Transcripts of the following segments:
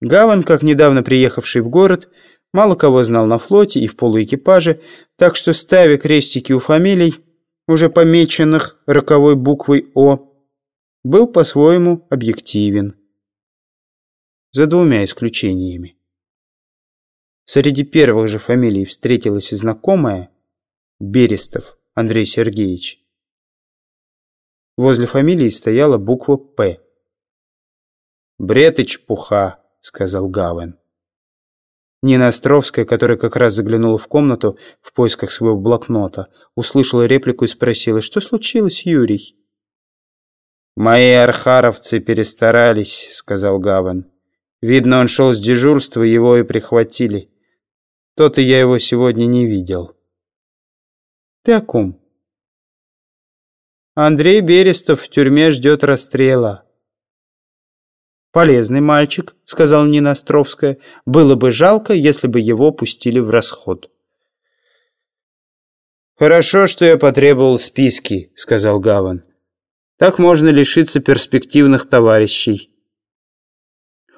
Гаван, как недавно приехавший в город, мало кого знал на флоте и в полуэкипаже, так что, ставя крестики у фамилий, уже помеченных роковой буквой «О», был по-своему объективен. За двумя исключениями. Среди первых же фамилий встретилась и знакомая Берестов Андрей Сергеевич. Возле фамилии стояла буква «П». «Бред и чепуха», — сказал Гавен. Нина Островская, которая как раз заглянула в комнату в поисках своего блокнота, услышала реплику и спросила, что случилось, Юрий? «Мои архаровцы перестарались», — сказал Гаван. «Видно, он шел с дежурства, его и прихватили. То-то я его сегодня не видел». «Ты о ком?» «Андрей Берестов в тюрьме ждет расстрела». «Полезный мальчик», — сказал Нина Островская. «Было бы жалко, если бы его пустили в расход». «Хорошо, что я потребовал списки», — сказал Гаван. «Так можно лишиться перспективных товарищей».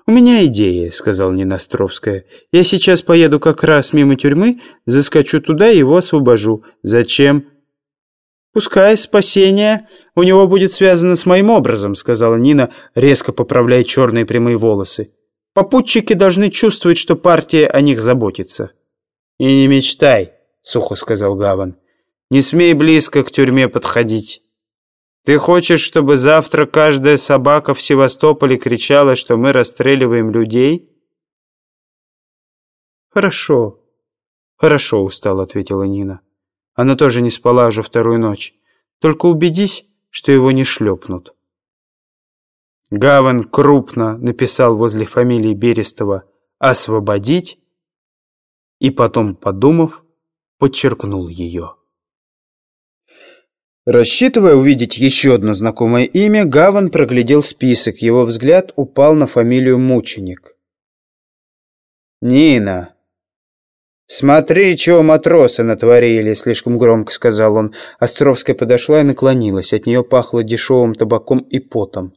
«У меня идея», — сказал Нина Островская. «Я сейчас поеду как раз мимо тюрьмы, заскочу туда и его освобожу. Зачем?» «Пускай спасение у него будет связано с моим образом», сказала Нина, резко поправляя черные прямые волосы. «Попутчики должны чувствовать, что партия о них заботится». «И не мечтай», — сухо сказал Гаван. «Не смей близко к тюрьме подходить. Ты хочешь, чтобы завтра каждая собака в Севастополе кричала, что мы расстреливаем людей?» «Хорошо, хорошо», — устал, ответила Нина. Она тоже не спала уже вторую ночь. Только убедись, что его не шлепнут. Гаван крупно написал возле фамилии Берестова «освободить» и потом, подумав, подчеркнул ее. Рассчитывая увидеть еще одно знакомое имя, Гаван проглядел список. Его взгляд упал на фамилию Мученик. «Нина», «Смотри, чего матросы натворили!» — слишком громко сказал он. Островская подошла и наклонилась. От нее пахло дешевым табаком и потом.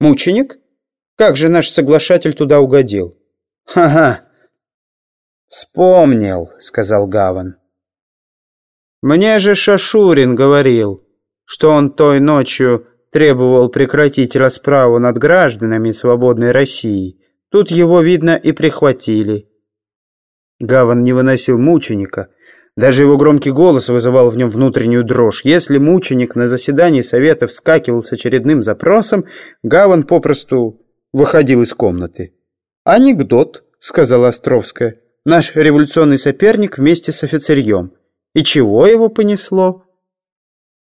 «Мученик? Как же наш соглашатель туда угодил?» «Ха-ха!» «Вспомнил», — сказал Гаван. «Мне же Шашурин говорил, что он той ночью требовал прекратить расправу над гражданами свободной России. Тут его, видно, и прихватили». Гаван не выносил мученика. Даже его громкий голос вызывал в нем внутреннюю дрожь. Если мученик на заседании совета вскакивал с очередным запросом, Гаван попросту выходил из комнаты. «Анекдот», — сказала Островская, — «наш революционный соперник вместе с офицерьем. И чего его понесло?»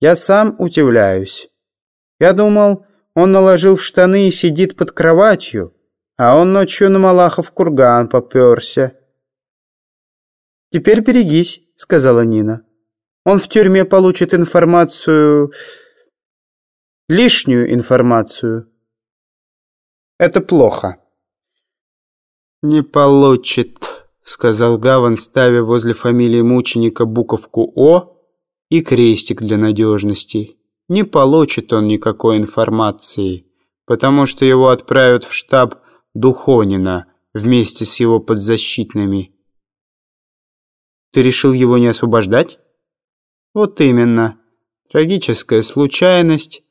«Я сам удивляюсь. Я думал, он наложил в штаны и сидит под кроватью, а он ночью на Малахов курган поперся». «Теперь берегись», — сказала Нина. «Он в тюрьме получит информацию... лишнюю информацию. Это плохо». «Не получит», — сказал Гаван, ставя возле фамилии мученика буковку «О» и крестик для надежности. «Не получит он никакой информации, потому что его отправят в штаб Духонина вместе с его подзащитными». Ты решил его не освобождать? Вот именно. Трагическая случайность.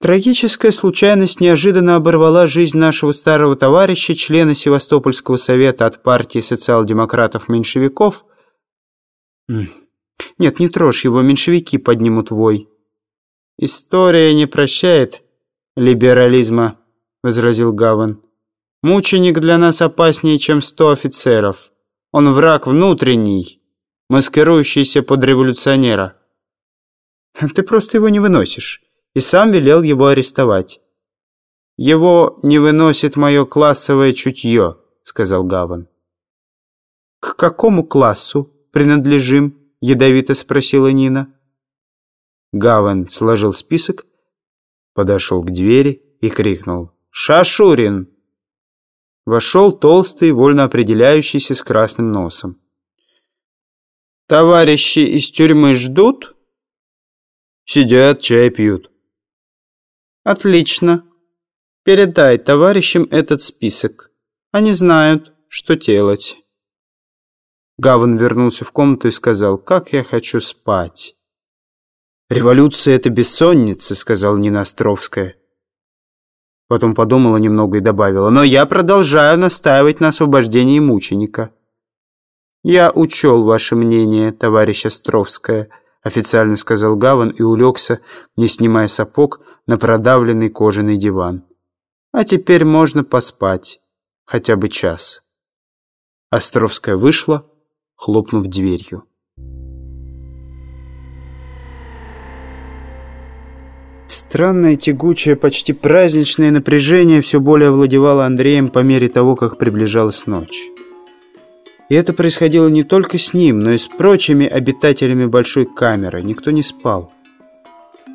Трагическая случайность неожиданно оборвала жизнь нашего старого товарища, члена Севастопольского совета от партии социал-демократов-меньшевиков. Нет, не трожь его, меньшевики поднимут вой. История не прощает либерализма, возразил Гаван. Мученик для нас опаснее, чем сто офицеров. Он враг внутренний, маскирующийся под революционера. Ты просто его не выносишь, и сам велел его арестовать. Его не выносит мое классовое чутье, сказал Гаван. К какому классу принадлежим? Ядовито спросила Нина. Гаван сложил список, подошел к двери и крикнул «Шашурин!» Вошел толстый, вольно определяющийся с красным носом. «Товарищи из тюрьмы ждут?» «Сидят, чай пьют». «Отлично. Передай товарищам этот список. Они знают, что делать». Гаван вернулся в комнату и сказал, «Как я хочу спать». «Революция — это бессонница», — сказала Нина Островская. Потом подумала немного и добавила, «Но я продолжаю настаивать на освобождении мученика». «Я учел ваше мнение, товарищ Островская», — официально сказал Гаван и улегся, не снимая сапог, на продавленный кожаный диван. «А теперь можно поспать, хотя бы час». Островская вышла, хлопнув дверью. Странное, тягучее, почти праздничное напряжение все более овладевало Андреем по мере того, как приближалась ночь. И это происходило не только с ним, но и с прочими обитателями большой камеры. Никто не спал.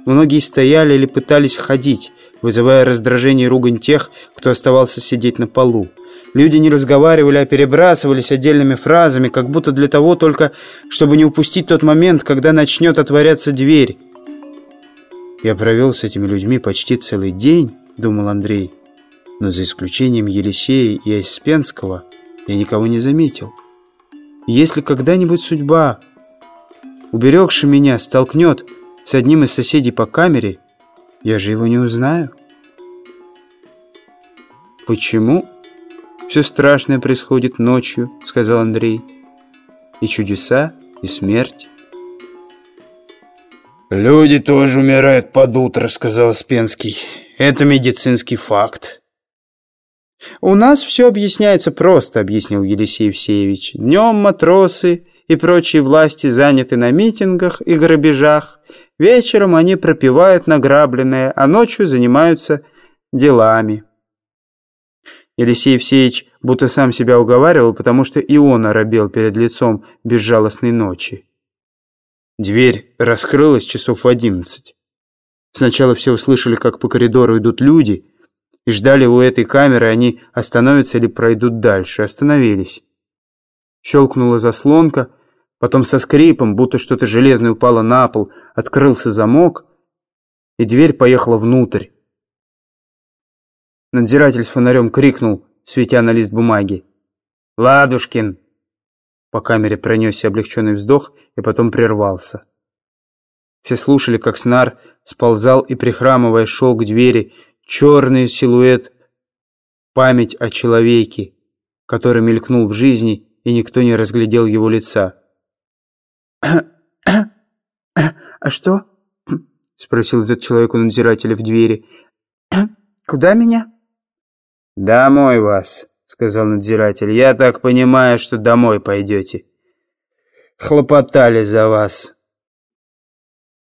Многие стояли или пытались ходить, вызывая раздражение и ругань тех, кто оставался сидеть на полу. Люди не разговаривали, а перебрасывались отдельными фразами, как будто для того только, чтобы не упустить тот момент, когда начнет отворяться дверь. «Я провел с этими людьми почти целый день», — думал Андрей. «Но за исключением Елисея и Аспенского я никого не заметил. Если когда-нибудь судьба, уберегши меня, столкнет с одним из соседей по камере, я же его не узнаю». «Почему все страшное происходит ночью?» — сказал Андрей. «И чудеса, и смерть». «Люди тоже умирают под утро», — сказал Спенский. «Это медицинский факт». «У нас все объясняется просто», — объяснил Елисей Евсеевич. «Днем матросы и прочие власти заняты на митингах и грабежах. Вечером они пропивают награбленное, а ночью занимаются делами». Елисей Евсеевич будто сам себя уговаривал, потому что и он оробел перед лицом безжалостной ночи. Дверь раскрылась часов в одиннадцать. Сначала все услышали, как по коридору идут люди, и ждали у этой камеры, они остановятся или пройдут дальше. Остановились. Щелкнула заслонка, потом со скрипом, будто что-то железное упало на пол, открылся замок, и дверь поехала внутрь. Надзиратель с фонарем крикнул, светя на лист бумаги. «Ладушкин, по камере пронесся облегченный вздох и потом прервался. Все слушали, как снар сползал и, прихрамывая, шел к двери, черный силуэт, память о человеке, который мелькнул в жизни, и никто не разглядел его лица. «А что?» — спросил этот человек у надзирателя в двери. «Куда меня?» «Домой вас», — сказал надзиратель. «Я так понимаю, что домой пойдете. Хлопотали за вас».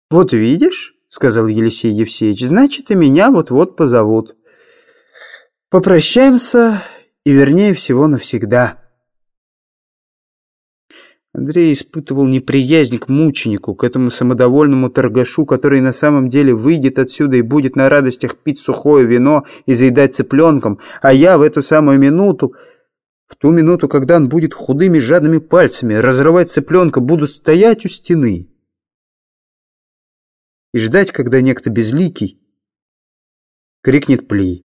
«Вот видишь», — сказал Елисей Евсеевич, «значит, и меня вот-вот позовут. Попрощаемся, и вернее всего навсегда». Андрей испытывал неприязнь к мученику, к этому самодовольному торгашу, который на самом деле выйдет отсюда и будет на радостях пить сухое вино и заедать цыпленком, а я в эту самую минуту, в ту минуту, когда он будет худыми жадными пальцами разрывать цыпленка, буду стоять у стены и ждать, когда некто безликий крикнет «Пли!».